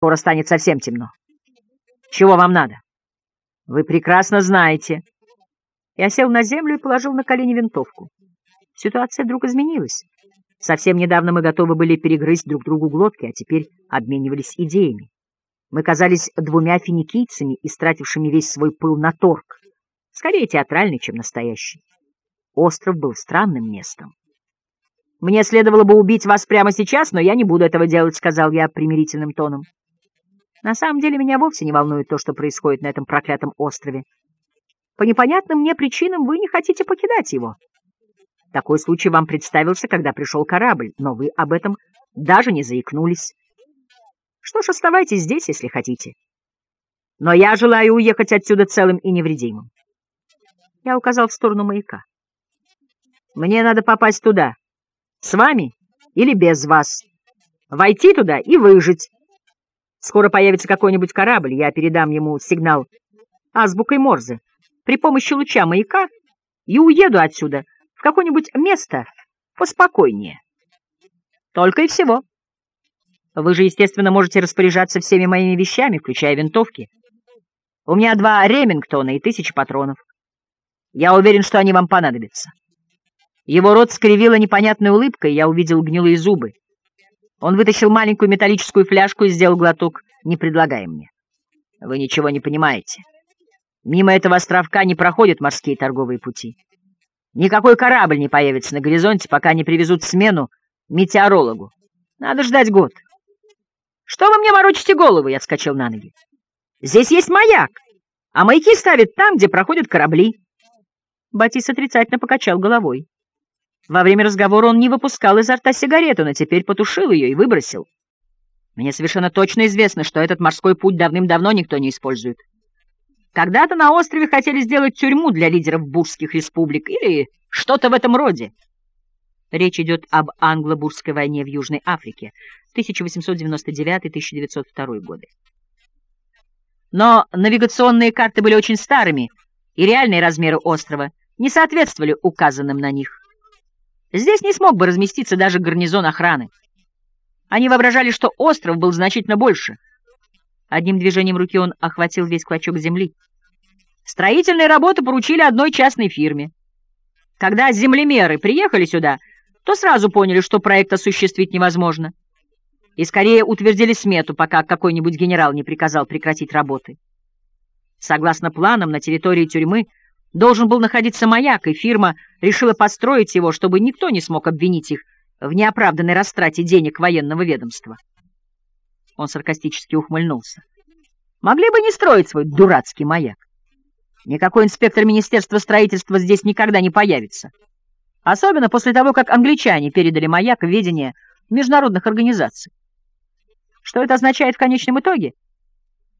Скоро станет совсем темно. Чего вам надо? Вы прекрасно знаете. Я сел на землю и положил на колени винтовку. Ситуация вдруг изменилась. Совсем недавно мы готовы были перегрызть друг другу глотки, а теперь обменивались идеями. Мы казались двумя финикийцами, истратившими весь свой пыл на торг. Скорее театральный, чем настоящий. Остров был странным местом. «Мне следовало бы убить вас прямо сейчас, но я не буду этого делать», — сказал я примирительным тоном. На самом деле меня вовсе не волнует то, что происходит на этом проклятом острове. По непонятным мне причинам вы не хотите покидать его. Такой случай вам представился, когда пришел корабль, но вы об этом даже не заикнулись. Что ж, оставайтесь здесь, если хотите. Но я желаю уехать отсюда целым и невредимым. Я указал в сторону маяка. Мне надо попасть туда. С вами или без вас. Войти туда и выжить. Скоро появится какой-нибудь корабль, я передам ему сигнал азбукой Морзе при помощи луча маяка и уеду отсюда в какое-нибудь место поспокойнее. Только и всего. Вы же, естественно, можете распоряжаться всеми моими вещами, включая винтовки. У меня два Ремингтона и тысячи патронов. Я уверен, что они вам понадобятся. Его рот скривила непонятная улыбка, и я увидел гнилые зубы. Он вытащил маленькую металлическую фляжку и сделал глоток, не предлагая мне. Вы ничего не понимаете. Мимо этого островка не проходят морские торговые пути. Никакой корабль не появится на горизонте, пока не привезут смену метеорологу. Надо ждать год. Что вы мне морочите голову? Я вскочил на ноги. Здесь есть маяк, а маяки ставят там, где проходят корабли. Батис отрицательно покачал головой. Во время разговора он не выпускал изо рта сигарету, но теперь потушил ее и выбросил. Мне совершенно точно известно, что этот морской путь давным-давно никто не использует. Когда-то на острове хотели сделать тюрьму для лидеров бурских республик или что-то в этом роде. Речь идет об англо-бурской войне в Южной Африке 1899-1902 годы. Но навигационные карты были очень старыми, и реальные размеры острова не соответствовали указанным на них. Здесь не смог бы разместиться даже гарнизон охраны. Они воображали, что остров был значительно больше. Одним движением руки он охватил весь клочок земли. Строительные работы поручили одной частной фирме. Когда землемеры приехали сюда, то сразу поняли, что проект осуществить невозможно. И скорее утвердили смету, пока какой-нибудь генерал не приказал прекратить работы. Согласно планам, на территории тюрьмы должен был находиться маяк, и фирма решила построить его, чтобы никто не смог обвинить их в неоправданной растрате денег военного ведомства. Он саркастически ухмыльнулся. Могли бы не строить свой дурацкий маяк. Никакой инспектор Министерства строительства здесь никогда не появится. Особенно после того, как англичане передали маяк в ведение международных организаций. Что это означает в конечном итоге?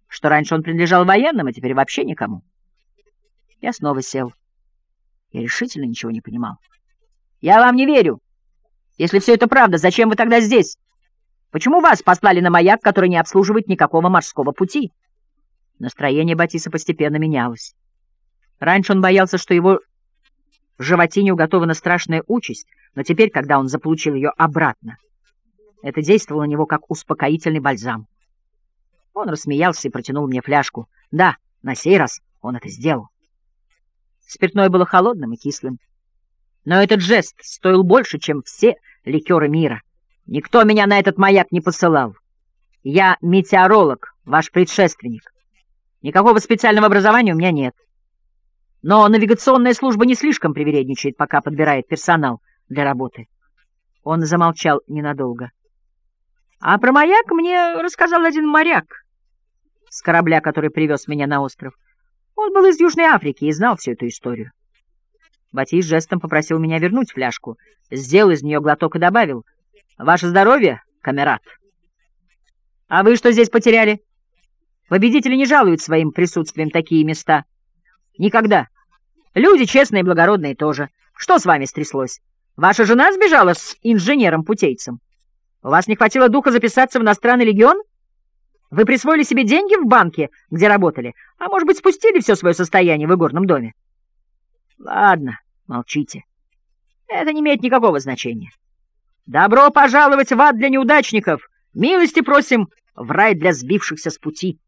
Что раньше он принадлежал военным, а теперь вообще никому. Я снова сел. Я решительно ничего не понимал. «Я вам не верю. Если все это правда, зачем вы тогда здесь? Почему вас послали на маяк, который не обслуживает никакого морского пути?» Настроение Батиса постепенно менялось. Раньше он боялся, что его животине уготована страшная участь, но теперь, когда он заполучил ее обратно, это действовало на него как успокоительный бальзам. Он рассмеялся и протянул мне фляжку. Да, на сей раз он это сделал. Спиртное было холодным и кислым. Но этот жест стоил больше, чем все ликеры мира. Никто меня на этот маяк не посылал. Я метеоролог, ваш предшественник. Никакого специального образования у меня нет. Но навигационная служба не слишком привередничает, пока подбирает персонал для работы. Он замолчал ненадолго. А про маяк мне рассказал один моряк с корабля, который привез меня на остров. Он был из Южной Африки и знал всю эту историю. Батис жестом попросил меня вернуть фляжку, сделал из нее глоток и добавил. «Ваше здоровье, камерат!» «А вы что здесь потеряли?» «Победители не жалуют своим присутствием такие места». «Никогда. Люди честные и благородные тоже. Что с вами стряслось? Ваша жена сбежала с инженером-путейцем? У вас не хватило духа записаться в иностранный легион?» Вы присвоили себе деньги в банке, где работали, а, может быть, спустили все свое состояние в игорном доме? Ладно, молчите. Это не имеет никакого значения. Добро пожаловать в ад для неудачников! Милости просим в рай для сбившихся с пути.